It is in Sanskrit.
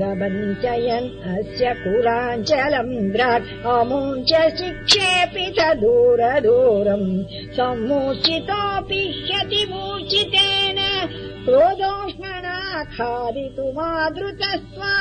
प्रवञ्चयन् अस्य कुलाञ्चलम् द्राट् अमुञ्च शिक्षेपि दूरदूरम् सम्मूर्चितोऽपि शति मूर्चितेन क्रोदोष्णदितुमादृतस्वा